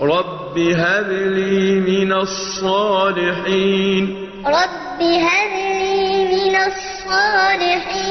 رب هب لي من الصالحين رب هب لي من الصالحين